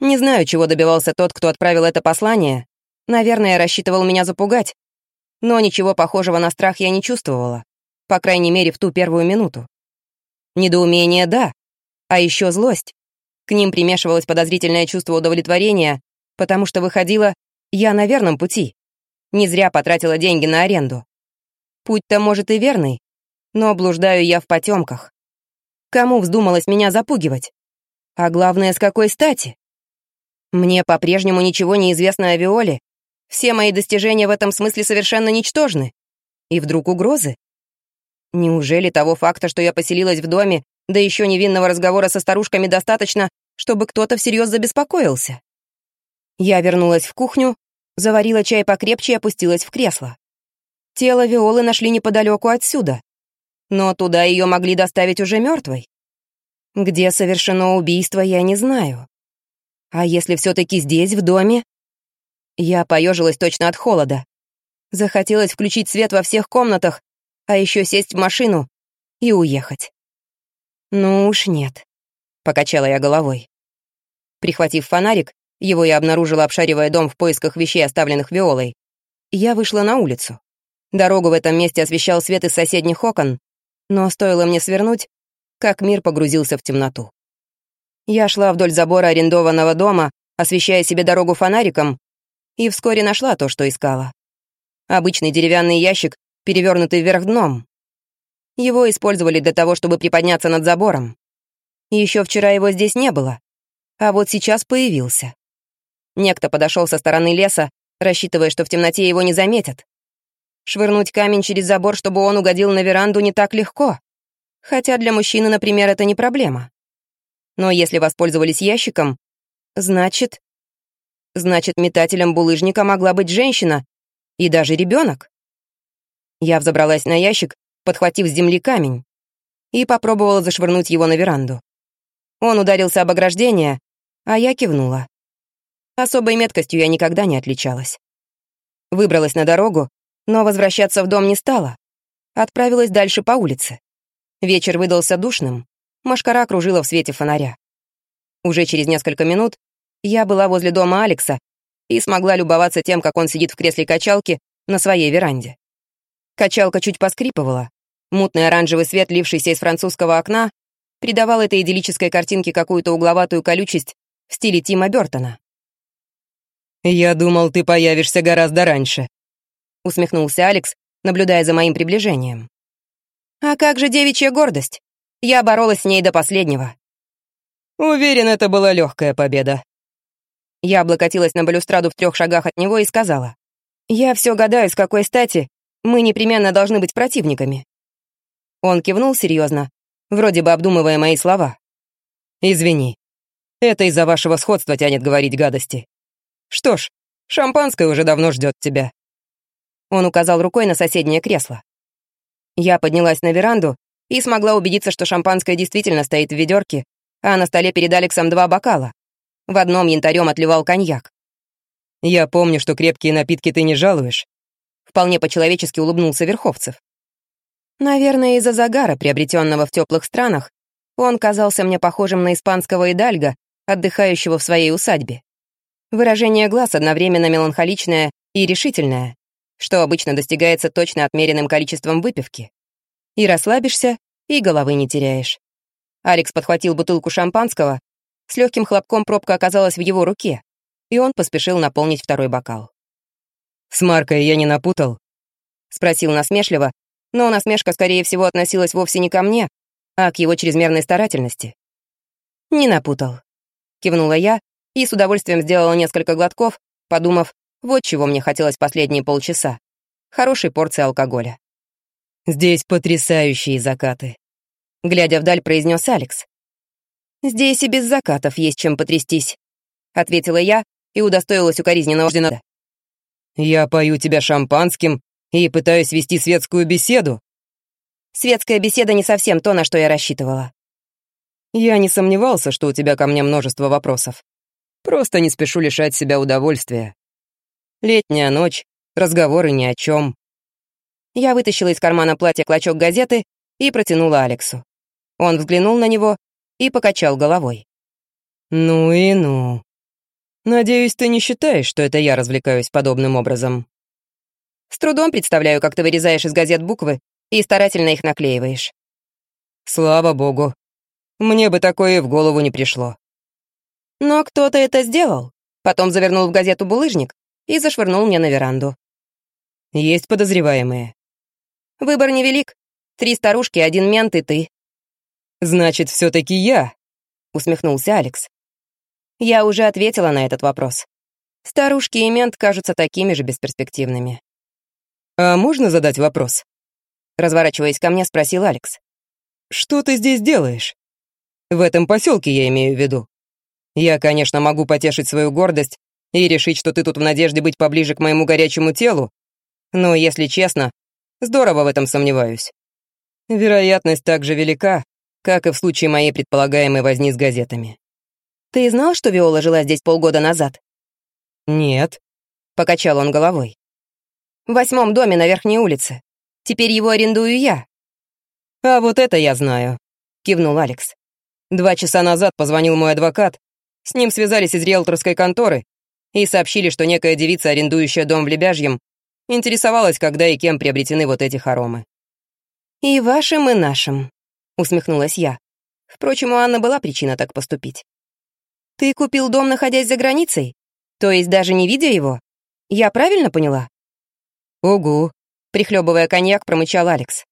Не знаю, чего добивался тот, кто отправил это послание. Наверное, рассчитывал меня запугать. Но ничего похожего на страх я не чувствовала. По крайней мере, в ту первую минуту. Недоумение — да. А еще злость. К ним примешивалось подозрительное чувство удовлетворения, потому что выходило, я на верном пути. Не зря потратила деньги на аренду. Путь-то, может, и верный, но блуждаю я в потемках. Кому вздумалось меня запугивать? А главное, с какой стати? Мне по-прежнему ничего не известно о Виоле. Все мои достижения в этом смысле совершенно ничтожны. И вдруг угрозы? Неужели того факта, что я поселилась в доме, да еще невинного разговора со старушками достаточно, чтобы кто-то всерьез забеспокоился? Я вернулась в кухню, заварила чай покрепче и опустилась в кресло. Тело Виолы нашли неподалеку отсюда но туда ее могли доставить уже мертвой. Где совершено убийство, я не знаю. А если все-таки здесь, в доме? Я поежилась точно от холода. Захотелось включить свет во всех комнатах, а еще сесть в машину и уехать. Ну уж нет, покачала я головой. Прихватив фонарик, его я обнаружила, обшаривая дом в поисках вещей, оставленных Виолой. Я вышла на улицу. Дорогу в этом месте освещал свет из соседних окон, но стоило мне свернуть, как мир погрузился в темноту. Я шла вдоль забора арендованного дома, освещая себе дорогу фонариком, и вскоре нашла то, что искала. Обычный деревянный ящик, перевернутый вверх дном. Его использовали для того, чтобы приподняться над забором. Еще вчера его здесь не было, а вот сейчас появился. Некто подошел со стороны леса, рассчитывая, что в темноте его не заметят. Швырнуть камень через забор, чтобы он угодил на веранду, не так легко. Хотя для мужчины, например, это не проблема. Но если воспользовались ящиком, значит... Значит, метателем булыжника могла быть женщина и даже ребенок. Я взобралась на ящик, подхватив с земли камень, и попробовала зашвырнуть его на веранду. Он ударился об ограждение, а я кивнула. Особой меткостью я никогда не отличалась. Выбралась на дорогу но возвращаться в дом не стала. Отправилась дальше по улице. Вечер выдался душным, машкара кружила в свете фонаря. Уже через несколько минут я была возле дома Алекса и смогла любоваться тем, как он сидит в кресле качалки на своей веранде. Качалка чуть поскрипывала. Мутный оранжевый свет, лившийся из французского окна, придавал этой идиллической картинке какую-то угловатую колючесть в стиле Тима Бёртона. «Я думал, ты появишься гораздо раньше», — усмехнулся Алекс, наблюдая за моим приближением. «А как же девичья гордость? Я боролась с ней до последнего». «Уверен, это была легкая победа». Я облокотилась на балюстраду в трех шагах от него и сказала. «Я все гадаю, с какой стати мы непременно должны быть противниками». Он кивнул серьезно, вроде бы обдумывая мои слова. «Извини, это из-за вашего сходства тянет говорить гадости. Что ж, шампанское уже давно ждет тебя. Он указал рукой на соседнее кресло. Я поднялась на веранду и смогла убедиться, что шампанское действительно стоит в ведерке, а на столе перед Алексом два бокала. В одном янтарем отливал коньяк. «Я помню, что крепкие напитки ты не жалуешь», — вполне по-человечески улыбнулся Верховцев. Наверное, из-за загара, приобретенного в теплых странах, он казался мне похожим на испанского идальга, отдыхающего в своей усадьбе. Выражение глаз одновременно меланхоличное и решительное что обычно достигается точно отмеренным количеством выпивки. И расслабишься, и головы не теряешь. Алекс подхватил бутылку шампанского, с легким хлопком пробка оказалась в его руке, и он поспешил наполнить второй бокал. «С Маркой я не напутал?» — спросил насмешливо, но насмешка, скорее всего, относилась вовсе не ко мне, а к его чрезмерной старательности. «Не напутал», — кивнула я и с удовольствием сделала несколько глотков, подумав, вот чего мне хотелось последние полчаса. Хорошей порции алкоголя. «Здесь потрясающие закаты», — глядя вдаль, произнес Алекс. «Здесь и без закатов есть чем потрястись», — ответила я и удостоилась укоризненного ордена. «Я пою тебя шампанским и пытаюсь вести светскую беседу». «Светская беседа не совсем то, на что я рассчитывала». «Я не сомневался, что у тебя ко мне множество вопросов. Просто не спешу лишать себя удовольствия. Летняя ночь, разговоры ни о чем. Я вытащила из кармана платья клочок газеты и протянула Алексу. Он взглянул на него и покачал головой. «Ну и ну», Надеюсь, ты не считаешь, что это я развлекаюсь подобным образом. С трудом представляю, как ты вырезаешь из газет буквы и старательно их наклеиваешь. Слава богу. Мне бы такое и в голову не пришло. Но кто-то это сделал. Потом завернул в газету булыжник и зашвырнул мне на веранду. Есть подозреваемые. Выбор невелик. Три старушки, один мент и ты. Значит, все-таки я, усмехнулся Алекс. Я уже ответила на этот вопрос. Старушки и мент кажутся такими же бесперспективными. «А можно задать вопрос?» Разворачиваясь ко мне, спросил Алекс. «Что ты здесь делаешь? В этом поселке я имею в виду. Я, конечно, могу потешить свою гордость и решить, что ты тут в надежде быть поближе к моему горячему телу, но, если честно, здорово в этом сомневаюсь. Вероятность так же велика, как и в случае моей предполагаемой возни с газетами. «Ты знал, что Виола жила здесь полгода назад?» «Нет», — покачал он головой. «В восьмом доме на верхней улице. Теперь его арендую я». «А вот это я знаю», — кивнул Алекс. «Два часа назад позвонил мой адвокат. С ним связались из риэлторской конторы и сообщили, что некая девица, арендующая дом в Лебяжьем, интересовалась, когда и кем приобретены вот эти хоромы. «И вашим, и нашим», — усмехнулась я. Впрочем, у Анны была причина так поступить. Ты купил дом, находясь за границей? То есть даже не видя его? Я правильно поняла? Угу, прихлебывая коньяк, промычал Алекс.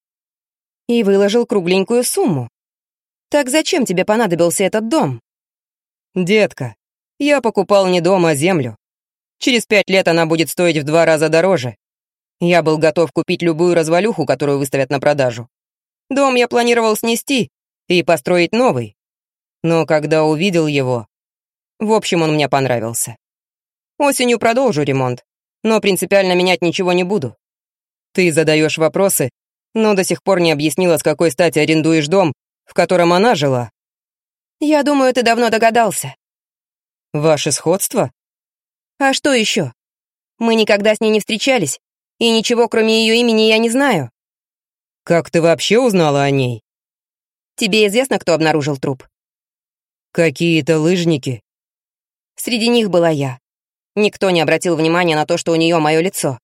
И выложил кругленькую сумму. Так зачем тебе понадобился этот дом? Детка, я покупал не дом, а землю. Через пять лет она будет стоить в два раза дороже. Я был готов купить любую развалюху, которую выставят на продажу. Дом я планировал снести и построить новый. Но когда увидел его, в общем, он мне понравился. Осенью продолжу ремонт, но принципиально менять ничего не буду. Ты задаешь вопросы, но до сих пор не объяснила, с какой стати арендуешь дом, в котором она жила. Я думаю, ты давно догадался. Ваше сходство? А что еще? Мы никогда с ней не встречались, и ничего, кроме ее имени, я не знаю. Как ты вообще узнала о ней? Тебе известно, кто обнаружил труп? Какие-то лыжники. Среди них была я. Никто не обратил внимания на то, что у нее мое лицо.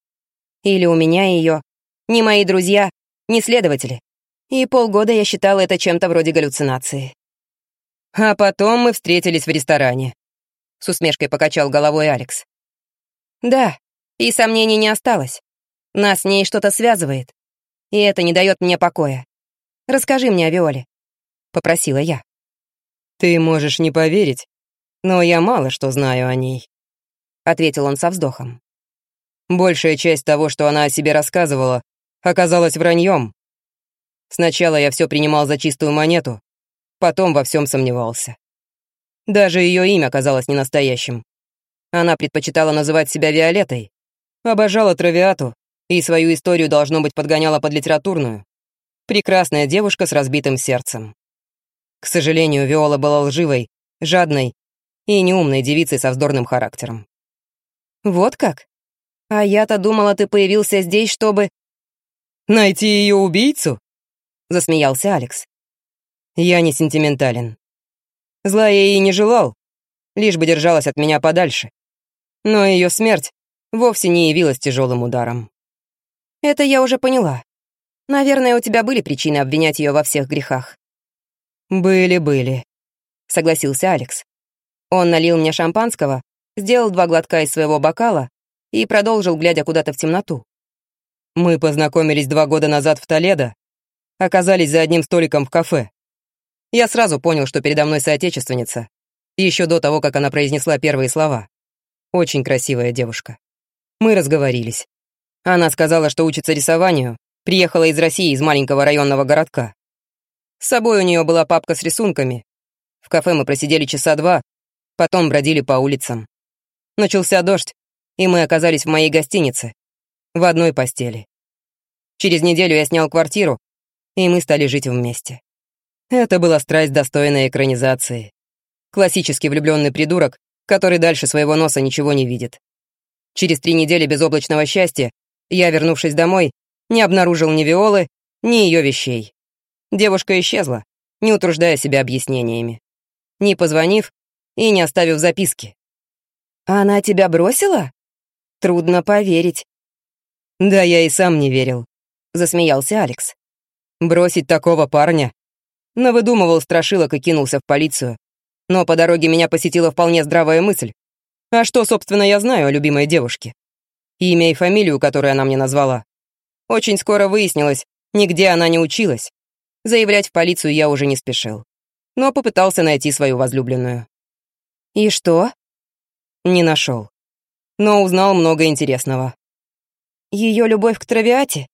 Или у меня ее. Ни мои друзья, ни следователи. И полгода я считала это чем-то вроде галлюцинации. А потом мы встретились в ресторане. С усмешкой покачал головой Алекс. Да, и сомнений не осталось. Нас с ней что-то связывает. И это не дает мне покоя. Расскажи мне о Виоле. Попросила я. Ты можешь не поверить, но я мало что знаю о ней», — ответил он со вздохом. «Большая часть того, что она о себе рассказывала, оказалась враньем. Сначала я все принимал за чистую монету, потом во всем сомневался. Даже ее имя казалось ненастоящим. Она предпочитала называть себя Виолеттой, обожала травиату и свою историю, должно быть, подгоняла под литературную. Прекрасная девушка с разбитым сердцем. К сожалению, Виола была лживой, жадной и неумной девицей со вздорным характером. «Вот как? А я-то думала, ты появился здесь, чтобы...» «Найти ее убийцу?» — засмеялся Алекс. «Я не сентиментален. Зла я ей не желал, лишь бы держалась от меня подальше. Но ее смерть вовсе не явилась тяжелым ударом». «Это я уже поняла. Наверное, у тебя были причины обвинять ее во всех грехах». «Были-были», — согласился Алекс. Он налил мне шампанского, сделал два глотка из своего бокала и продолжил, глядя куда-то в темноту. «Мы познакомились два года назад в Толедо, оказались за одним столиком в кафе. Я сразу понял, что передо мной соотечественница, еще до того, как она произнесла первые слова. Очень красивая девушка. Мы разговорились. Она сказала, что учится рисованию, приехала из России, из маленького районного городка. С собой у нее была папка с рисунками. В кафе мы просидели часа два, Потом бродили по улицам. Начался дождь, и мы оказались в моей гостинице, в одной постели. Через неделю я снял квартиру, и мы стали жить вместе. Это была страсть, достойная экранизации. Классический влюбленный придурок, который дальше своего носа ничего не видит. Через три недели безоблачного счастья я, вернувшись домой, не обнаружил ни Виолы, ни ее вещей. Девушка исчезла, не утруждая себя объяснениями. Не позвонив, и не оставив записки. Она тебя бросила? Трудно поверить. Да, я и сам не верил, засмеялся Алекс. Бросить такого парня? Навыдумывал страшилок и кинулся в полицию. Но по дороге меня посетила вполне здравая мысль. А что, собственно, я знаю о любимой девушке? Имя и фамилию, которую она мне назвала. Очень скоро выяснилось, нигде она не училась. Заявлять в полицию я уже не спешил. Но попытался найти свою возлюбленную. И что? Не нашел. Но узнал много интересного. Ее любовь к травиате?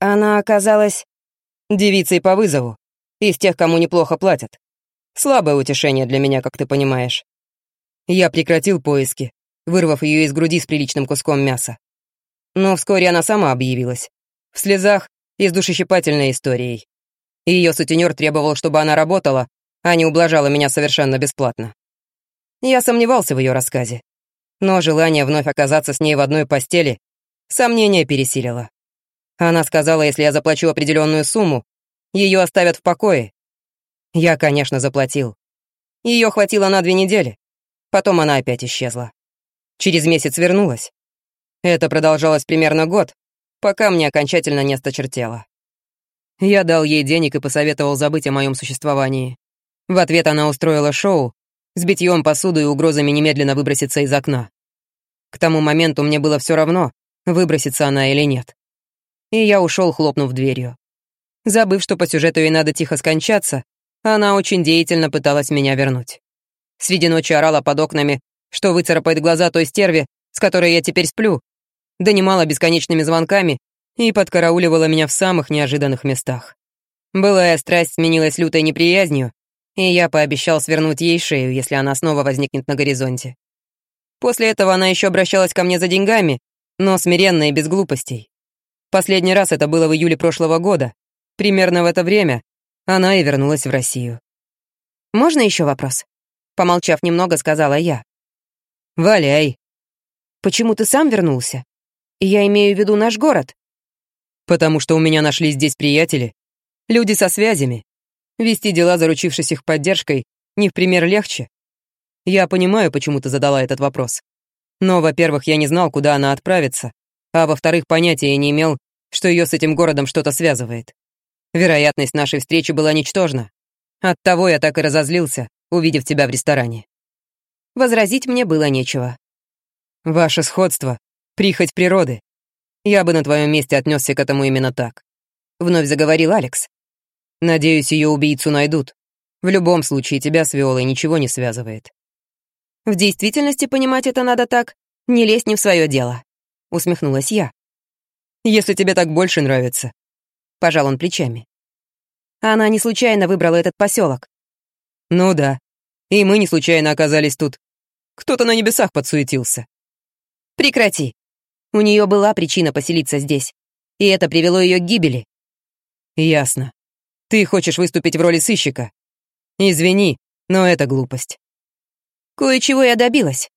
Она оказалась... Девицей по вызову. Из тех, кому неплохо платят. Слабое утешение для меня, как ты понимаешь. Я прекратил поиски, вырвав ее из груди с приличным куском мяса. Но вскоре она сама объявилась. В слезах и с душещипательной историей. Ее сутенер требовал, чтобы она работала, а не ублажала меня совершенно бесплатно. Я сомневался в ее рассказе. Но желание вновь оказаться с ней в одной постели сомнение пересилило. Она сказала, если я заплачу определенную сумму, ее оставят в покое. Я, конечно, заплатил. Ее хватило на две недели. Потом она опять исчезла. Через месяц вернулась. Это продолжалось примерно год, пока мне окончательно не осточертело. Я дал ей денег и посоветовал забыть о моем существовании. В ответ она устроила шоу с битьем посуды и угрозами немедленно выброситься из окна. К тому моменту мне было все равно, выбросится она или нет. И я ушел, хлопнув дверью. Забыв, что по сюжету ей надо тихо скончаться, она очень деятельно пыталась меня вернуть. Среди ночи орала под окнами, что выцарапает глаза той стерве, с которой я теперь сплю, донимала бесконечными звонками и подкарауливала меня в самых неожиданных местах. Былая страсть сменилась лютой неприязнью, и я пообещал свернуть ей шею, если она снова возникнет на горизонте. После этого она еще обращалась ко мне за деньгами, но смиренно и без глупостей. Последний раз это было в июле прошлого года. Примерно в это время она и вернулась в Россию. «Можно еще вопрос?» Помолчав немного, сказала я. «Валяй». «Почему ты сам вернулся?» Я имею в виду наш город. Потому что у меня нашлись здесь приятели, люди со связями. Вести дела, заручившись их поддержкой, не в пример легче. Я понимаю, почему ты задала этот вопрос. Но, во-первых, я не знал, куда она отправится, а во-вторых, понятия не имел, что ее с этим городом что-то связывает. Вероятность нашей встречи была ничтожна. Оттого я так и разозлился, увидев тебя в ресторане. Возразить мне было нечего. Ваше сходство Прихоть природы. Я бы на твоем месте отнесся к этому именно так. Вновь заговорил Алекс. Надеюсь, ее убийцу найдут. В любом случае, тебя с Виолой ничего не связывает. В действительности понимать это надо так. Не лезь не в свое дело. Усмехнулась я. Если тебе так больше нравится. Пожал он плечами. Она не случайно выбрала этот поселок. Ну да. И мы не случайно оказались тут. Кто-то на небесах подсуетился. Прекрати. У нее была причина поселиться здесь, и это привело ее к гибели. Ясно. Ты хочешь выступить в роли сыщика. Извини, но это глупость. Кое-чего я добилась.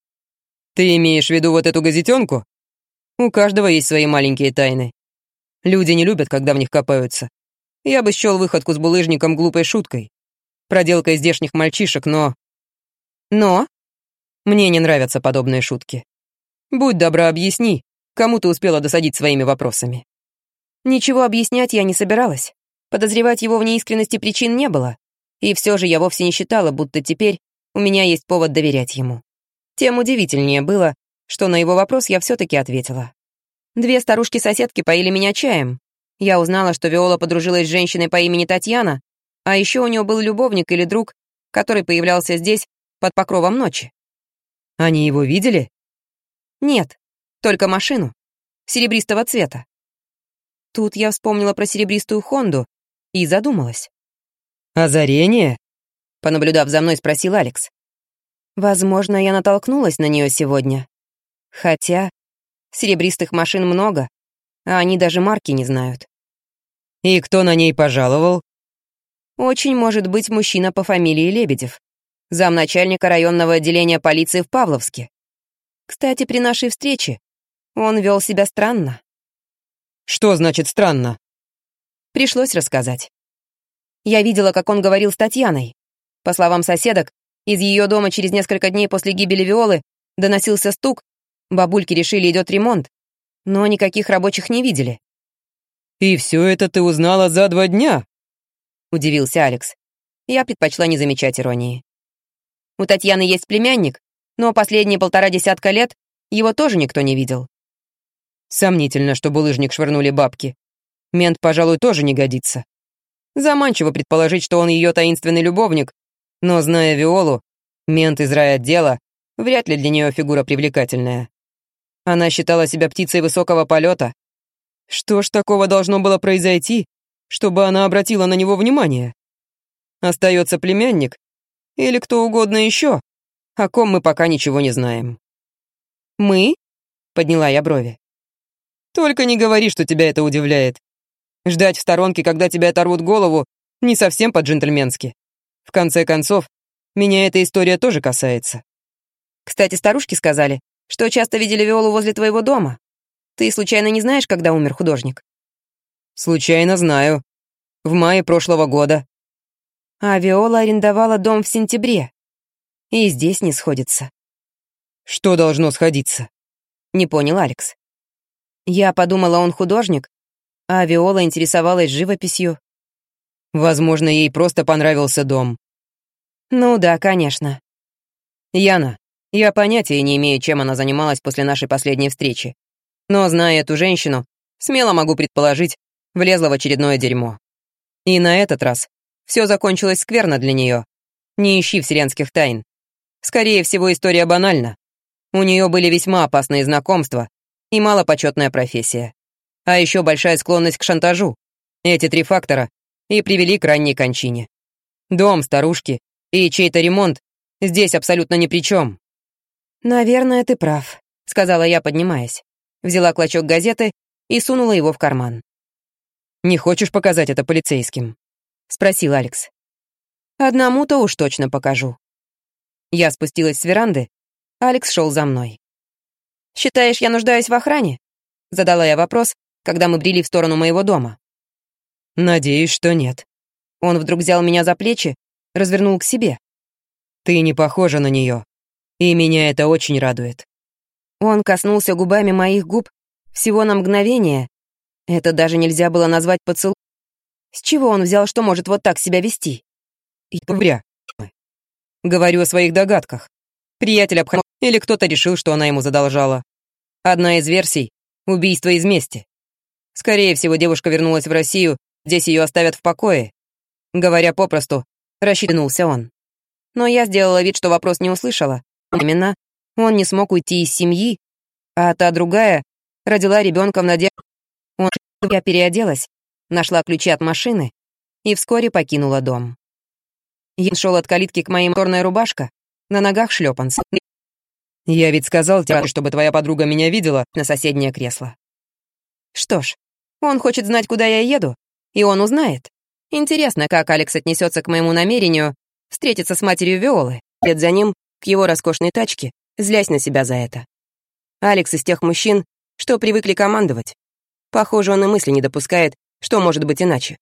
Ты имеешь в виду вот эту газетенку? У каждого есть свои маленькие тайны. Люди не любят, когда в них копаются. Я бы счел выходку с булыжником глупой шуткой. Проделкой здешних мальчишек, но... Но? Мне не нравятся подобные шутки. Будь добра, объясни, кому ты успела досадить своими вопросами. Ничего объяснять я не собиралась. Подозревать его в неискренности причин не было. И все же я вовсе не считала, будто теперь у меня есть повод доверять ему. Тем удивительнее было, что на его вопрос я все-таки ответила. Две старушки-соседки поили меня чаем. Я узнала, что Виола подружилась с женщиной по имени Татьяна, а еще у нее был любовник или друг, который появлялся здесь под покровом ночи. Они его видели? Нет, только машину. Серебристого цвета. Тут я вспомнила про серебристую Хонду и задумалась. «Озарение?» Понаблюдав за мной, спросил Алекс. Возможно, я натолкнулась на нее сегодня. Хотя серебристых машин много, а они даже марки не знают. И кто на ней пожаловал? Очень может быть мужчина по фамилии Лебедев, замначальника районного отделения полиции в Павловске. Кстати, при нашей встрече он вел себя странно. Что значит странно? Пришлось рассказать. Я видела, как он говорил с Татьяной. По словам соседок, из ее дома через несколько дней после гибели Виолы Доносился стук, бабульки решили, идет ремонт, но никаких рабочих не видели. «И все это ты узнала за два дня?» — удивился Алекс. Я предпочла не замечать иронии. У Татьяны есть племянник, но последние полтора десятка лет его тоже никто не видел. Сомнительно, что булыжник швырнули бабки. Мент, пожалуй, тоже не годится. Заманчиво предположить, что он ее таинственный любовник, но, зная Виолу, мент из райотдела вряд ли для нее фигура привлекательная. Она считала себя птицей высокого полета. Что ж такого должно было произойти, чтобы она обратила на него внимание? Остается племянник или кто угодно еще, о ком мы пока ничего не знаем. «Мы?» — подняла я брови. «Только не говори, что тебя это удивляет. Ждать в сторонке, когда тебя оторвут голову, не совсем по-джентльменски. В конце концов, меня эта история тоже касается». «Кстати, старушки сказали, что часто видели Виолу возле твоего дома. Ты случайно не знаешь, когда умер художник?» «Случайно знаю. В мае прошлого года». А Виола арендовала дом в сентябре. И здесь не сходится. Что должно сходиться? Не понял Алекс. Я подумала, он художник, а Виола интересовалась живописью. Возможно, ей просто понравился дом. Ну да, конечно. Яна, я понятия не имею, чем она занималась после нашей последней встречи. Но, зная эту женщину, смело могу предположить, влезла в очередное дерьмо. И на этот раз все закончилось скверно для нее. Не ищи вселенских тайн. Скорее всего, история банальна. У нее были весьма опасные знакомства и малопочетная профессия. А еще большая склонность к шантажу. Эти три фактора и привели к ранней кончине. Дом старушки и чей-то ремонт здесь абсолютно ни при чем. «Наверное, ты прав», — сказала я, поднимаясь. Взяла клочок газеты и сунула его в карман. «Не хочешь показать это полицейским?» — спросил Алекс. «Одному-то уж точно покажу». Я спустилась с веранды, Алекс шел за мной. «Считаешь, я нуждаюсь в охране?» — задала я вопрос, когда мы брели в сторону моего дома. «Надеюсь, что нет». Он вдруг взял меня за плечи, развернул к себе. «Ты не похожа на нее, и меня это очень радует». Он коснулся губами моих губ всего на мгновение. Это даже нельзя было назвать поцелуй. С чего он взял, что может вот так себя вести? И вря. Говорю о своих догадках. Приятель обходил, или кто-то решил, что она ему задолжала. Одна из версий — убийство из мести. Скорее всего, девушка вернулась в Россию, здесь ее оставят в покое. Говоря попросту, рассчитнулся он. Но я сделала вид, что вопрос не услышала. Именно, он не смог уйти из семьи, а та другая родила ребенка в надежде. Он... Я переоделась, нашла ключи от машины и вскоре покинула дом. Я шел от калитки к моей моторная рубашка, на ногах шлепанцы. «Я ведь сказал тебе, чтобы твоя подруга меня видела на соседнее кресло». Что ж, он хочет знать, куда я еду, и он узнает. Интересно, как Алекс отнесется к моему намерению встретиться с матерью Виолы, лет за ним к его роскошной тачке, злясь на себя за это. Алекс из тех мужчин, что привыкли командовать. Похоже, он и мысли не допускает, что может быть иначе?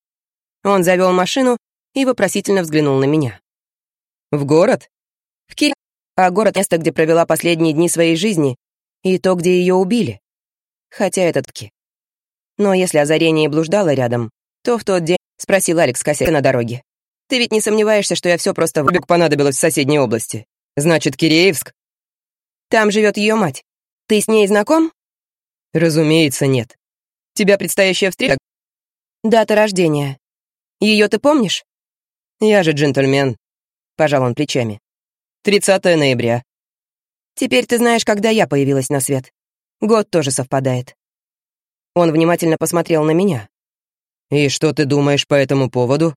Он завел машину и вопросительно взглянул на меня. «В город?» «В Кире, а город — место, где провела последние дни своей жизни, и то, где ее убили. Хотя этот Ки. Но если озарение блуждало рядом, то в тот день спросил Алекс Кассер на дороге. «Ты ведь не сомневаешься, что я все просто...» «Бег понадобилось в соседней области. Значит, Киреевск?» «Там живет ее мать. Ты с ней знаком?» «Разумеется, нет. Тебя предстоящая встреча Дата рождения. Ее ты помнишь? Я же джентльмен. Пожал он плечами. 30 ноября. Теперь ты знаешь, когда я появилась на свет. Год тоже совпадает. Он внимательно посмотрел на меня. И что ты думаешь по этому поводу?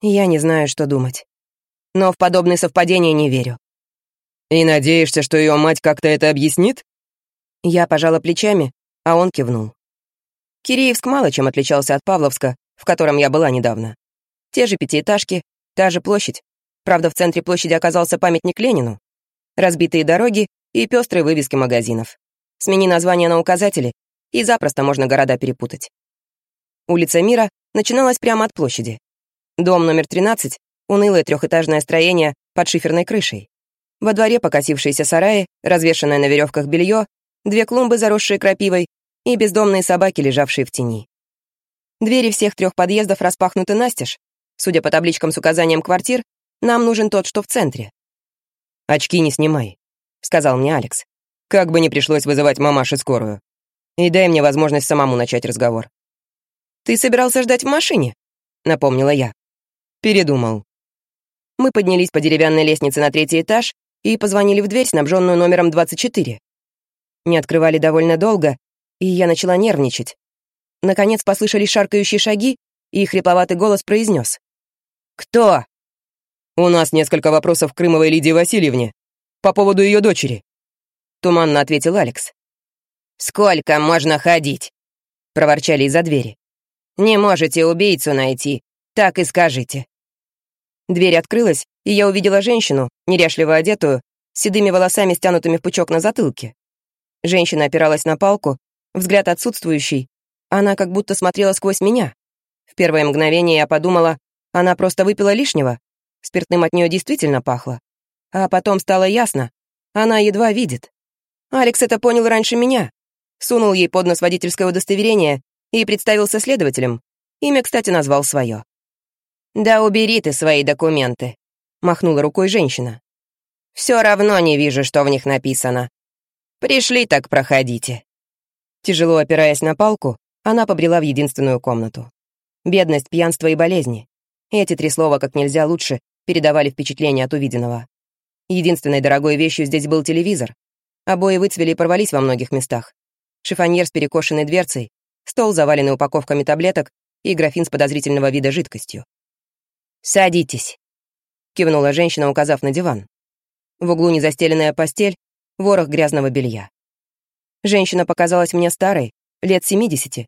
Я не знаю, что думать. Но в подобные совпадения не верю. И надеешься, что ее мать как-то это объяснит? Я пожала плечами, а он кивнул. Киреевск мало чем отличался от Павловска, в котором я была недавно. Те же пятиэтажки, та же площадь. Правда, в центре площади оказался памятник Ленину. Разбитые дороги и пестрые вывески магазинов. Смени название на указатели, и запросто можно города перепутать. Улица Мира начиналась прямо от площади. Дом номер 13 — унылое трехэтажное строение под шиферной крышей. Во дворе покосившиеся сараи, развешанное на веревках белье, две клумбы, заросшие крапивой, и бездомные собаки, лежавшие в тени. Двери всех трех подъездов распахнуты настежь. Судя по табличкам с указанием квартир, нам нужен тот, что в центре. «Очки не снимай», — сказал мне Алекс. «Как бы не пришлось вызывать мамаши скорую. И дай мне возможность самому начать разговор». «Ты собирался ждать в машине?» — напомнила я. Передумал. Мы поднялись по деревянной лестнице на третий этаж и позвонили в дверь, снабженную номером 24. Не открывали довольно долго, и я начала нервничать. Наконец послышались шаркающие шаги, и хрипловатый голос произнес. «Кто?» «У нас несколько вопросов к Крымовой Лидии Васильевне по поводу ее дочери», — туманно ответил Алекс. «Сколько можно ходить?» — проворчали из-за двери. «Не можете убийцу найти, так и скажите». Дверь открылась, и я увидела женщину, неряшливо одетую, с седыми волосами, стянутыми в пучок на затылке. Женщина опиралась на палку, взгляд отсутствующий. Она как будто смотрела сквозь меня. В первое мгновение я подумала, она просто выпила лишнего. Спиртным от нее действительно пахло. А потом стало ясно, она едва видит. Алекс это понял раньше меня. Сунул ей под нос водительское удостоверение и представился следователем. Имя, кстати, назвал свое. «Да убери ты свои документы», — махнула рукой женщина. «Все равно не вижу, что в них написано. Пришли, так проходите». Тяжело опираясь на палку, она побрела в единственную комнату. Бедность, пьянство и болезни. Эти три слова как нельзя лучше передавали впечатление от увиденного. Единственной дорогой вещью здесь был телевизор. Обои выцвели и порвались во многих местах. Шифоньер с перекошенной дверцей, стол, заваленный упаковками таблеток и графин с подозрительного вида жидкостью. «Садитесь», — кивнула женщина, указав на диван. В углу незастеленная постель, ворох грязного белья. Женщина показалась мне старой, лет 70.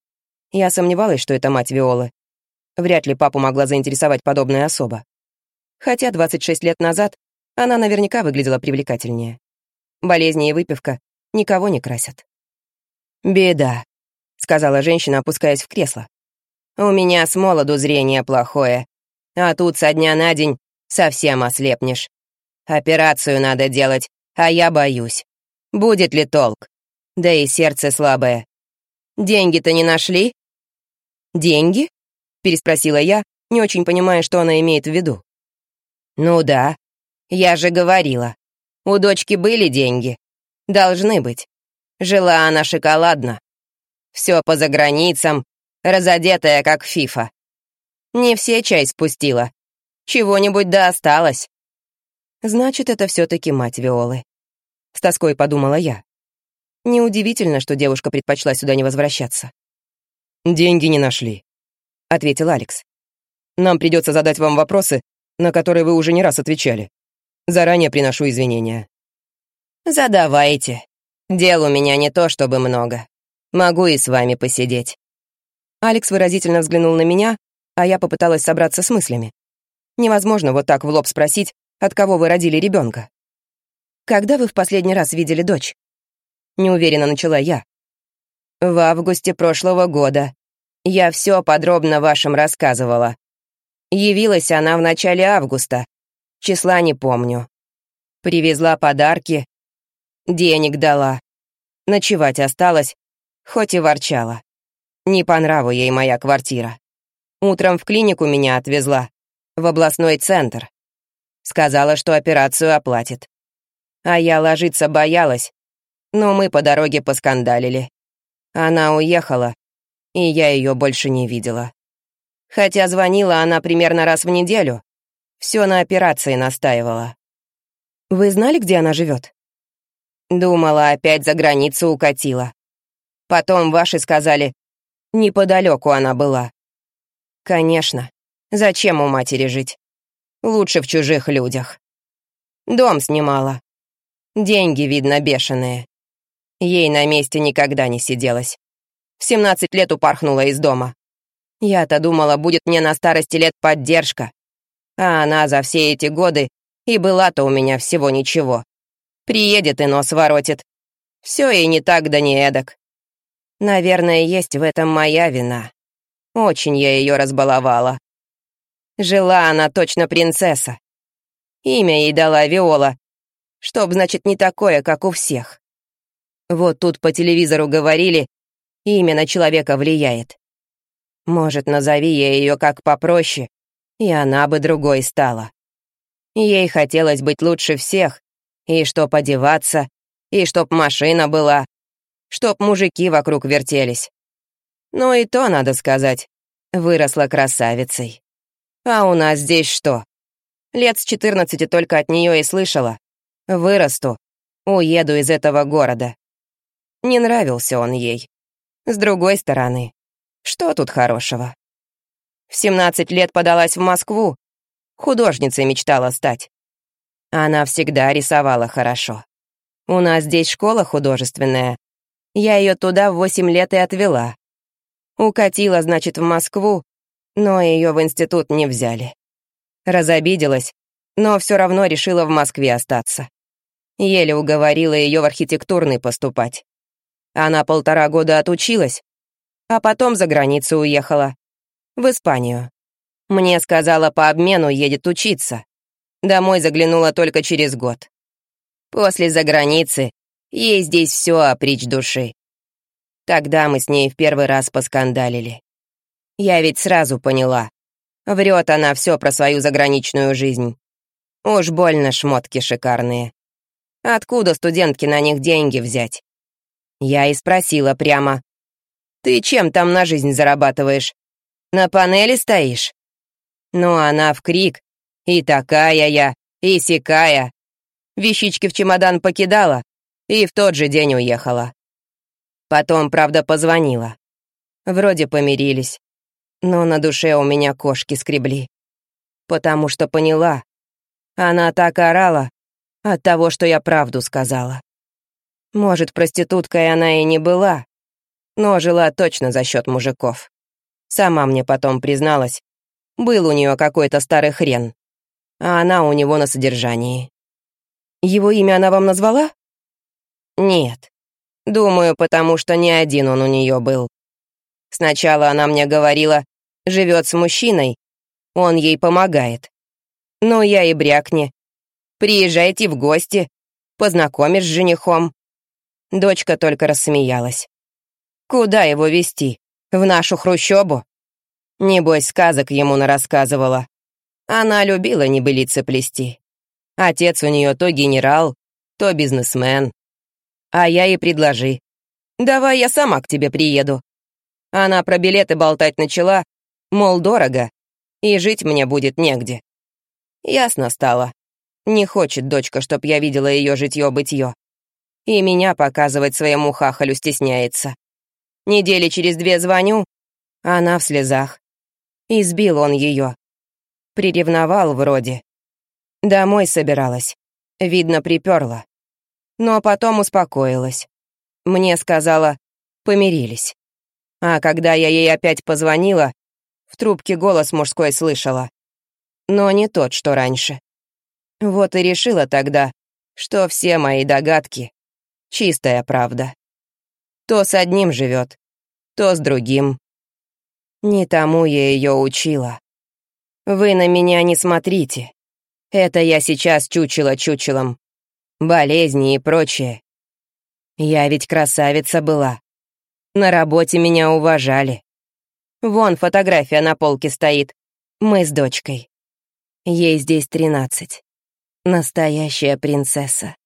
Я сомневалась, что это мать Виолы. Вряд ли папу могла заинтересовать подобная особа. Хотя 26 лет назад она наверняка выглядела привлекательнее. Болезни и выпивка никого не красят. «Беда», — сказала женщина, опускаясь в кресло. «У меня с молоду зрение плохое, а тут со дня на день совсем ослепнешь. Операцию надо делать, а я боюсь. Будет ли толк? Да и сердце слабое. Деньги-то не нашли?» «Деньги?» — переспросила я, не очень понимая, что она имеет в виду. «Ну да, я же говорила. У дочки были деньги. Должны быть. Жила она шоколадно. Все по заграницам, разодетая, как фифа. Не все чай спустила. Чего-нибудь да осталось. Значит, это все-таки мать Виолы. С тоской подумала я. Неудивительно, что девушка предпочла сюда не возвращаться. «Деньги не нашли», — ответил Алекс. «Нам придется задать вам вопросы, на которые вы уже не раз отвечали. Заранее приношу извинения». «Задавайте. Дел у меня не то чтобы много. Могу и с вами посидеть». Алекс выразительно взглянул на меня, а я попыталась собраться с мыслями. Невозможно вот так в лоб спросить, от кого вы родили ребенка. «Когда вы в последний раз видели дочь?» Неуверенно начала я. «В августе прошлого года. Я все подробно вашим рассказывала. Явилась она в начале августа. Числа не помню. Привезла подарки. Денег дала. Ночевать осталась, хоть и ворчала. Не по нраву ей моя квартира. Утром в клинику меня отвезла. В областной центр. Сказала, что операцию оплатит. А я ложиться боялась. Но мы по дороге поскандалили. Она уехала, и я ее больше не видела. Хотя звонила она примерно раз в неделю. Все на операции настаивала. Вы знали, где она живет? Думала, опять за границу укатила. Потом ваши сказали, неподалеку она была. Конечно, зачем у матери жить? Лучше в чужих людях. Дом снимала. Деньги, видно, бешеные. Ей на месте никогда не сиделось. В 17 лет упорхнула из дома. Я-то думала, будет мне на старости лет поддержка. А она за все эти годы и была-то у меня всего ничего. Приедет и нос воротит. Все и не так, да не эдак. Наверное, есть в этом моя вина. Очень я ее разбаловала. Жила она точно принцесса. Имя ей дала Виола. Чтоб, значит, не такое, как у всех. Вот тут по телевизору говорили, имя на человека влияет. Может, назови я ее как попроще, и она бы другой стала. Ей хотелось быть лучше всех, и чтоб одеваться, и чтоб машина была, чтоб мужики вокруг вертелись. Ну и то, надо сказать, выросла красавицей. А у нас здесь что? Лет с четырнадцати только от нее и слышала. Вырасту, уеду из этого города. Не нравился он ей. С другой стороны, что тут хорошего? В 17 лет подалась в Москву. Художницей мечтала стать. Она всегда рисовала хорошо. У нас здесь школа художественная. Я ее туда в 8 лет и отвела. Укатила, значит, в Москву, но ее в институт не взяли. Разобиделась, но все равно решила в Москве остаться. Еле уговорила ее в архитектурный поступать. Она полтора года отучилась, а потом за границу уехала. В Испанию. Мне сказала, по обмену едет учиться. Домой заглянула только через год. После заграницы ей здесь все опричь души. Тогда мы с ней в первый раз поскандалили. Я ведь сразу поняла. Врет она все про свою заграничную жизнь. Уж больно шмотки шикарные. Откуда студентки на них деньги взять? Я и спросила прямо. «Ты чем там на жизнь зарабатываешь? На панели стоишь?» Ну, она в крик. И такая я, и сякая. Вещички в чемодан покидала и в тот же день уехала. Потом, правда, позвонила. Вроде помирились, но на душе у меня кошки скребли. Потому что поняла. Она так орала от того, что я правду сказала. Может, проституткой она и не была, но жила точно за счет мужиков. Сама мне потом призналась, был у нее какой-то старый хрен, а она у него на содержании. Его имя она вам назвала? Нет. Думаю, потому что не один он у нее был. Сначала она мне говорила, живет с мужчиной, он ей помогает. Но я и брякни. Приезжайте в гости, познакомишь с женихом. Дочка только рассмеялась. Куда его вести? В нашу хрущобу? Небось, сказок ему нарассказывала. Она любила небылицы плести. Отец у нее то генерал, то бизнесмен. А я ей предложи. Давай я сама к тебе приеду. Она про билеты болтать начала, мол, дорого, и жить мне будет негде. Ясно стало. Не хочет дочка, чтоб я видела ее житье-бытье и меня показывать своему хахалю стесняется. Недели через две звоню, она в слезах. Избил он ее. Приревновал вроде. Домой собиралась. Видно, приперла. Но потом успокоилась. Мне сказала, помирились. А когда я ей опять позвонила, в трубке голос мужской слышала. Но не тот, что раньше. Вот и решила тогда, что все мои догадки Чистая правда. То с одним живет, то с другим. Не тому я ее учила. Вы на меня не смотрите. Это я сейчас чучело чучелом. Болезни и прочее. Я ведь красавица была. На работе меня уважали. Вон фотография на полке стоит. Мы с дочкой. Ей здесь тринадцать. Настоящая принцесса.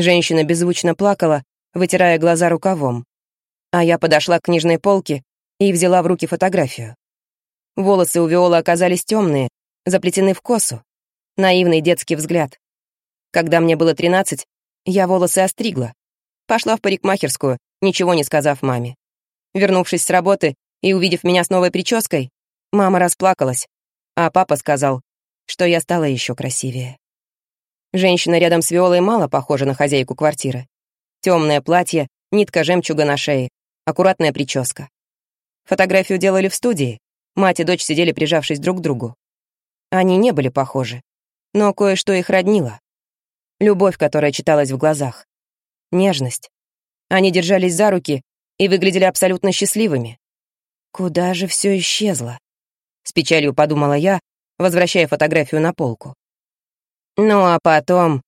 Женщина беззвучно плакала, вытирая глаза рукавом. А я подошла к книжной полке и взяла в руки фотографию. Волосы у Виолы оказались темные, заплетены в косу. Наивный детский взгляд. Когда мне было 13, я волосы остригла. Пошла в парикмахерскую, ничего не сказав маме. Вернувшись с работы и увидев меня с новой прической, мама расплакалась, а папа сказал, что я стала еще красивее. Женщина рядом с Виолой мало похожа на хозяйку квартиры. Темное платье, нитка жемчуга на шее, аккуратная прическа. Фотографию делали в студии. Мать и дочь сидели, прижавшись друг к другу. Они не были похожи, но кое-что их роднило. Любовь, которая читалась в глазах. Нежность. Они держались за руки и выглядели абсолютно счастливыми. Куда же все исчезло? С печалью подумала я, возвращая фотографию на полку. Ну а потом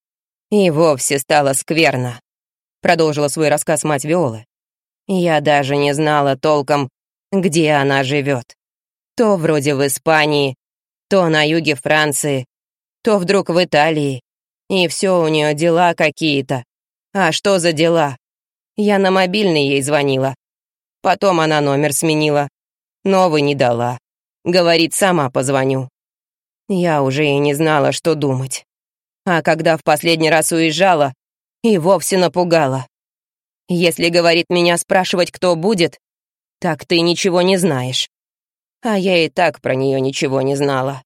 И вовсе стало скверно, продолжила свой рассказ мать Виолы. Я даже не знала толком, где она живет. То вроде в Испании, то на юге Франции, то вдруг в Италии. И все у нее дела какие-то. А что за дела? Я на мобильный ей звонила. Потом она номер сменила. Новый не дала. Говорит, сама позвоню. Я уже и не знала, что думать. А когда в последний раз уезжала, и вовсе напугала. Если, говорит, меня спрашивать, кто будет, так ты ничего не знаешь. А я и так про нее ничего не знала.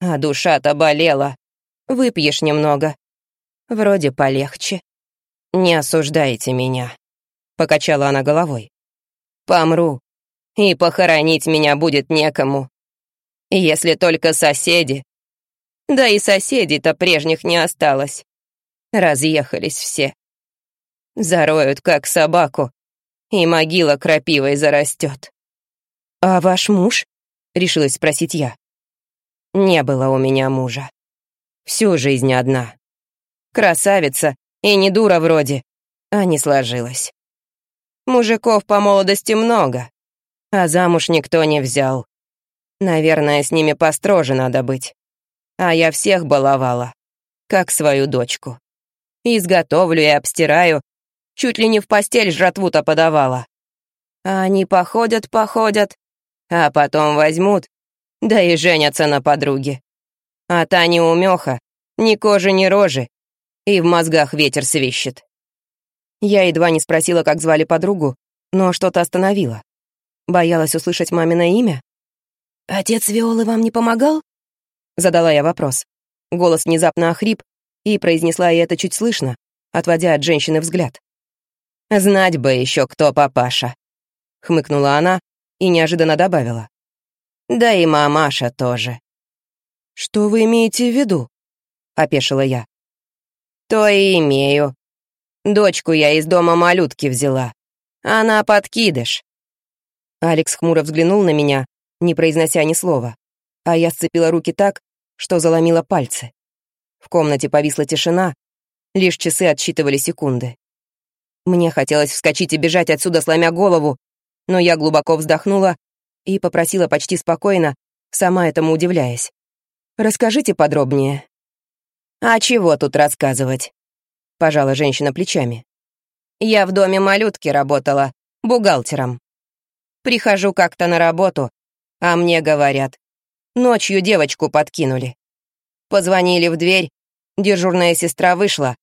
А душа-то болела. Выпьешь немного. Вроде полегче. Не осуждайте меня. Покачала она головой. Помру. И похоронить меня будет некому. Если только соседи. Да и соседей-то прежних не осталось. Разъехались все. Зароют, как собаку, и могила крапивой зарастет. «А ваш муж?» — решилась спросить я. Не было у меня мужа. Всю жизнь одна. Красавица и не дура вроде, а не сложилось. Мужиков по молодости много, а замуж никто не взял. Наверное, с ними построже надо быть. А я всех баловала, как свою дочку. Изготовлю и обстираю, чуть ли не в постель жратву-то подавала. А они походят-походят, а потом возьмут, да и женятся на подруге. А та не умеха, ни кожи, ни рожи, и в мозгах ветер свищет. Я едва не спросила, как звали подругу, но что-то остановила. Боялась услышать мамино имя? «Отец Виолы вам не помогал?» Задала я вопрос. Голос внезапно охрип, и произнесла я это чуть слышно, отводя от женщины взгляд. «Знать бы еще, кто папаша», — хмыкнула она и неожиданно добавила. «Да и мамаша тоже». «Что вы имеете в виду?» — опешила я. «То и имею. Дочку я из дома малютки взяла. Она подкидыш». Алекс хмуро взглянул на меня, не произнося ни слова, а я сцепила руки так, что заломила пальцы. В комнате повисла тишина, лишь часы отсчитывали секунды. Мне хотелось вскочить и бежать отсюда, сломя голову, но я глубоко вздохнула и попросила почти спокойно, сама этому удивляясь. «Расскажите подробнее». «А чего тут рассказывать?» — пожала женщина плечами. «Я в доме малютки работала, бухгалтером. Прихожу как-то на работу, а мне говорят, ночью девочку подкинули. Позвонили в дверь, дежурная сестра вышла,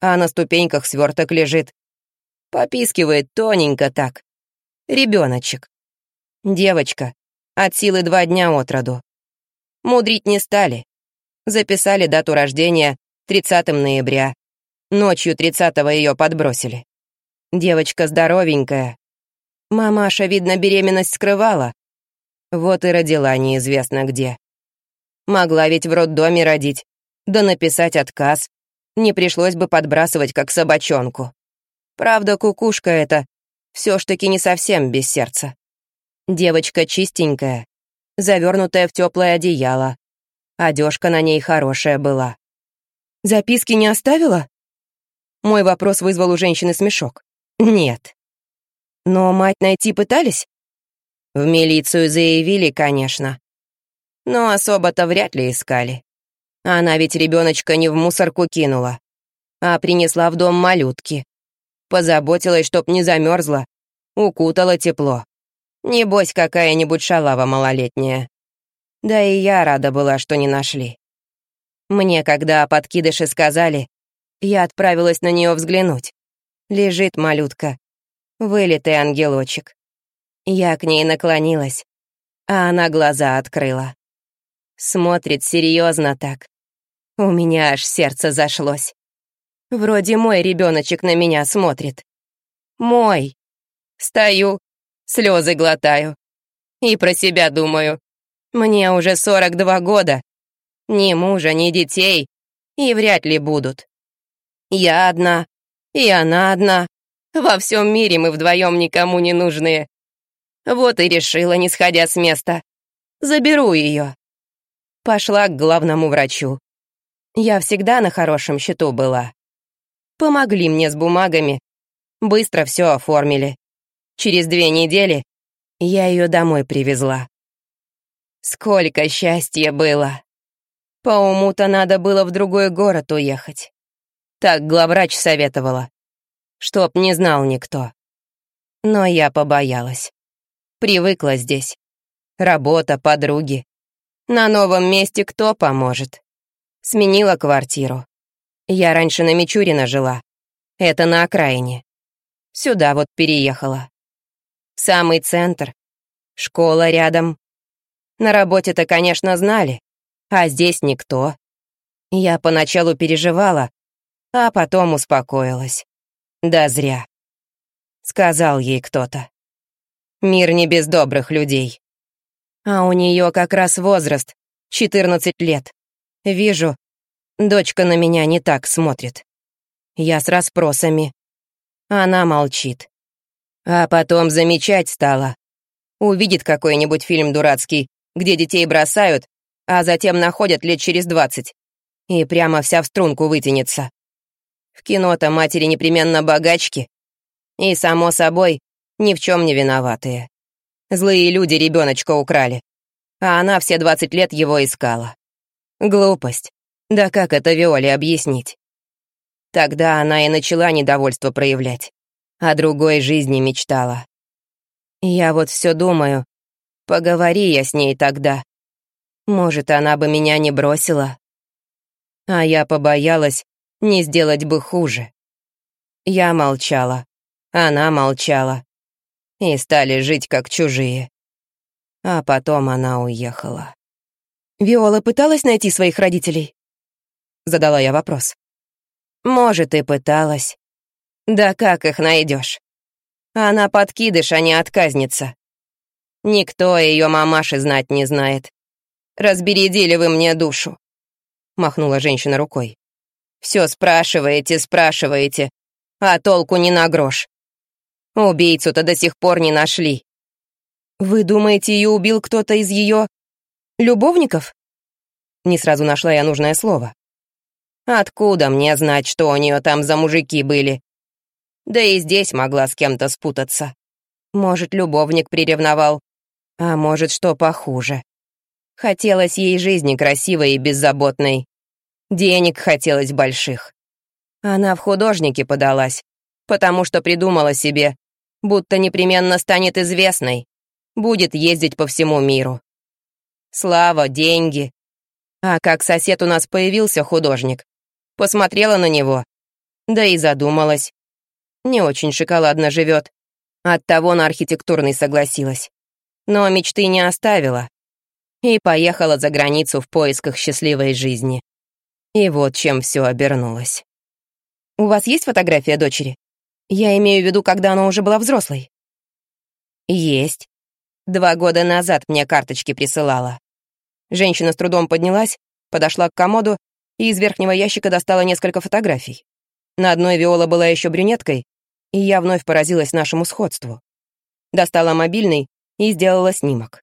а на ступеньках сверток лежит. Попискивает тоненько так. Ребеночек. Девочка. От силы два дня от роду. Мудрить не стали. Записали дату рождения 30 ноября. Ночью 30-го ее подбросили. Девочка здоровенькая. Мамаша, видно, беременность скрывала. Вот и родила неизвестно где. Могла ведь в роддоме родить, да написать отказ. Не пришлось бы подбрасывать, как собачонку. Правда, кукушка эта все ж таки не совсем без сердца. Девочка чистенькая, завернутая в теплое одеяло. Одежка на ней хорошая была. «Записки не оставила?» Мой вопрос вызвал у женщины смешок. «Нет». «Но мать найти пытались?» В милицию заявили, конечно. Но особо-то вряд ли искали. Она ведь ребеночка не в мусорку кинула, а принесла в дом малютки. Позаботилась, чтоб не замерзла. Укутала тепло. Небось, какая-нибудь шалава малолетняя. Да и я рада была, что не нашли. Мне, когда о подкидыше сказали, я отправилась на нее взглянуть. Лежит малютка. Вылитый ангелочек. Я к ней наклонилась, а она глаза открыла. Смотрит серьезно так. У меня аж сердце зашлось. Вроде мой ребеночек на меня смотрит. Мой. Стою, слезы глотаю. И про себя думаю. Мне уже 42 года. Ни мужа, ни детей. И вряд ли будут. Я одна, и она одна. Во всем мире мы вдвоем никому не нужные. Вот и решила, не сходя с места. Заберу ее. Пошла к главному врачу. Я всегда на хорошем счету была. Помогли мне с бумагами, быстро все оформили. Через две недели я ее домой привезла. Сколько счастья было! По уму-то надо было в другой город уехать. Так главврач советовала, чтоб не знал никто. Но я побоялась. Привыкла здесь. Работа, подруги. На новом месте кто поможет? Сменила квартиру. Я раньше на Мичурина жила. Это на окраине. Сюда вот переехала. Самый центр. Школа рядом. На работе-то, конечно, знали, а здесь никто. Я поначалу переживала, а потом успокоилась. Да зря. Сказал ей кто-то. Мир не без добрых людей. А у нее как раз возраст, 14 лет. Вижу, дочка на меня не так смотрит. Я с расспросами. Она молчит. А потом замечать стала. Увидит какой-нибудь фильм дурацкий, где детей бросают, а затем находят лет через двадцать. И прямо вся в струнку вытянется. В кино-то матери непременно богачки. И, само собой, ни в чем не виноватые. Злые люди ребеночка украли. А она все двадцать лет его искала. Глупость. Да как это Виоле объяснить? Тогда она и начала недовольство проявлять. О другой жизни мечтала. Я вот все думаю, поговори я с ней тогда. Может, она бы меня не бросила. А я побоялась не сделать бы хуже. Я молчала, она молчала. И стали жить как чужие. А потом она уехала. Виола пыталась найти своих родителей? Задала я вопрос. Может, и пыталась. Да как их найдешь? Она подкидыш, а не отказница. Никто ее мамаши знать не знает. Разбередили вы мне душу. Махнула женщина рукой. Все спрашиваете, спрашиваете, а толку не на грош. Убийцу-то до сих пор не нашли. Вы думаете, ее убил кто-то из ее любовников? Не сразу нашла я нужное слово. Откуда мне знать, что у нее там за мужики были? Да и здесь могла с кем-то спутаться. Может, любовник приревновал, а может, что похуже. Хотелось ей жизни красивой и беззаботной. Денег хотелось больших. Она в художники подалась, потому что придумала себе, будто непременно станет известной, будет ездить по всему миру. Слава, деньги. А как сосед у нас появился художник, посмотрела на него, да и задумалась. Не очень шоколадно живет, оттого на архитектурный согласилась. Но мечты не оставила и поехала за границу в поисках счастливой жизни. И вот чем все обернулось. «У вас есть фотография дочери? Я имею в виду, когда она уже была взрослой». «Есть. Два года назад мне карточки присылала». Женщина с трудом поднялась, подошла к комоду и из верхнего ящика достала несколько фотографий. На одной Виола была еще брюнеткой, и я вновь поразилась нашему сходству. Достала мобильный и сделала снимок.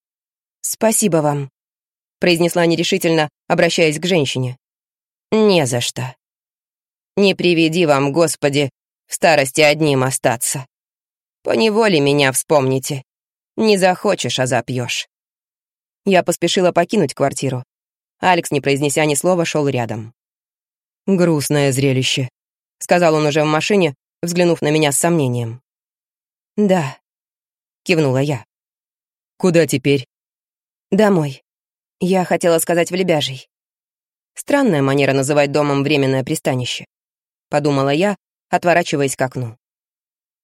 «Спасибо вам», — произнесла нерешительно, обращаясь к женщине. «Не за что. Не приведи вам, Господи, в старости одним остаться. Поневоле меня вспомните. Не захочешь, а запьешь». Я поспешила покинуть квартиру. Алекс, не произнеся ни слова, шел рядом. «Грустное зрелище», — сказал он уже в машине, взглянув на меня с сомнением. «Да», — кивнула я. «Куда теперь?» «Домой. Я хотела сказать в Лебяжий». Странная манера называть домом временное пристанище. Подумала я, отворачиваясь к окну.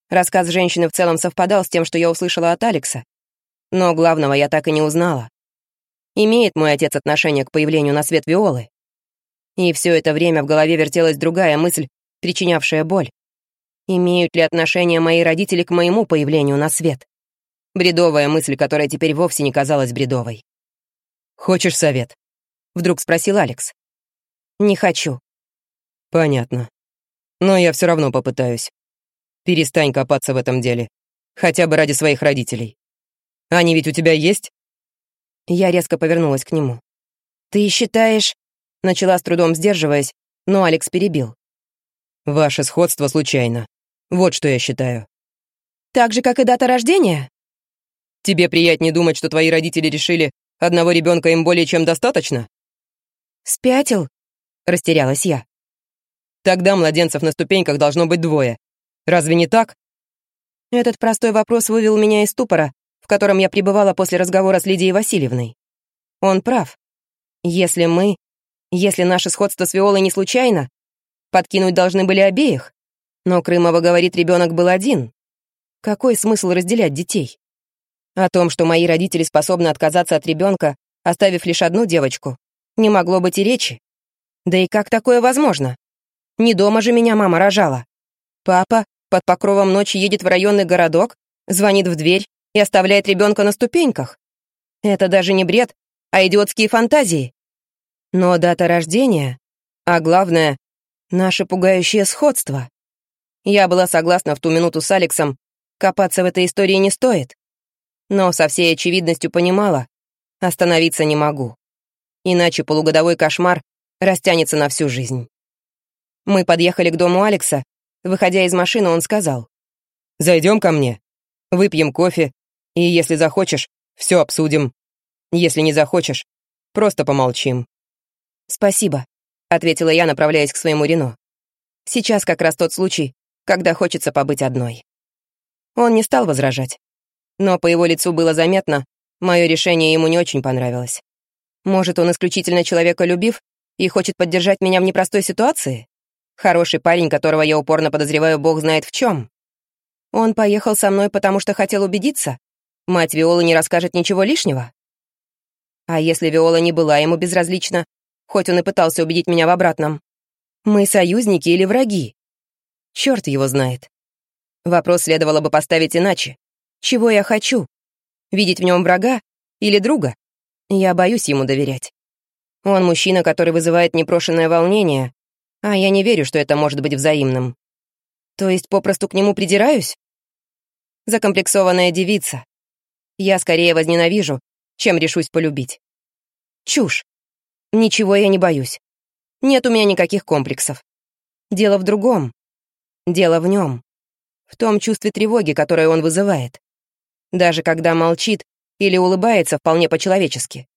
Рассказ женщины в целом совпадал с тем, что я услышала от Алекса, но главного я так и не узнала. Имеет мой отец отношение к появлению на свет Виолы? И все это время в голове вертелась другая мысль, причинявшая боль. Имеют ли отношение мои родители к моему появлению на свет? Бредовая мысль, которая теперь вовсе не казалась бредовой. «Хочешь совет?» — вдруг спросил Алекс. «Не хочу». «Понятно. Но я все равно попытаюсь. Перестань копаться в этом деле. Хотя бы ради своих родителей. Они ведь у тебя есть?» Я резко повернулась к нему. «Ты считаешь...» Начала с трудом сдерживаясь, но Алекс перебил. «Ваше сходство случайно. Вот что я считаю». «Так же, как и дата рождения?» «Тебе приятнее думать, что твои родители решили, одного ребенка им более чем достаточно?» «Спятил?» — растерялась я. «Тогда младенцев на ступеньках должно быть двое. Разве не так?» Этот простой вопрос вывел меня из ступора, в котором я пребывала после разговора с Лидией Васильевной. Он прав. Если мы, если наше сходство с Виолой не случайно, подкинуть должны были обеих. Но Крымова говорит, ребенок был один. Какой смысл разделять детей? О том, что мои родители способны отказаться от ребенка, оставив лишь одну девочку, не могло быть и речи. Да и как такое возможно? Не дома же меня мама рожала. Папа под покровом ночи едет в районный городок, звонит в дверь и оставляет ребенка на ступеньках. Это даже не бред, а идиотские фантазии. Но дата рождения, а главное, наше пугающее сходство. Я была согласна в ту минуту с Алексом, копаться в этой истории не стоит. Но со всей очевидностью понимала, остановиться не могу. Иначе полугодовой кошмар растянется на всю жизнь. Мы подъехали к дому Алекса. Выходя из машины, он сказал. «Зайдем ко мне, выпьем кофе, и если захочешь, все обсудим. Если не захочешь, просто помолчим». «Спасибо», — ответила я, направляясь к своему Рено. «Сейчас как раз тот случай, когда хочется побыть одной». Он не стал возражать. Но по его лицу было заметно, мое решение ему не очень понравилось. Может, он исключительно человеколюбив и хочет поддержать меня в непростой ситуации? Хороший парень, которого я упорно подозреваю, бог знает в чем. Он поехал со мной, потому что хотел убедиться. Мать Виолы не расскажет ничего лишнего. А если Виола не была ему безразлична, хоть он и пытался убедить меня в обратном? Мы союзники или враги? Черт его знает. Вопрос следовало бы поставить иначе. Чего я хочу? Видеть в нем врага или друга? Я боюсь ему доверять. Он мужчина, который вызывает непрошенное волнение, а я не верю, что это может быть взаимным. То есть попросту к нему придираюсь? Закомплексованная девица. Я скорее возненавижу, чем решусь полюбить. Чушь. Ничего я не боюсь. Нет у меня никаких комплексов. Дело в другом. Дело в нем. В том чувстве тревоги, которое он вызывает. Даже когда молчит или улыбается вполне по-человечески.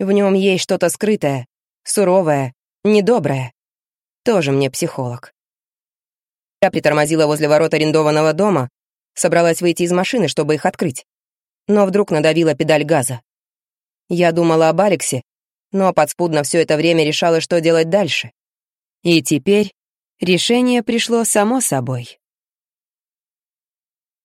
В нем есть что-то скрытое, суровое, недоброе. Тоже мне психолог. Я притормозила возле ворот арендованного дома, собралась выйти из машины, чтобы их открыть. Но вдруг надавила педаль газа. Я думала об Алексе, но подспудно все это время решала, что делать дальше. И теперь решение пришло само собой.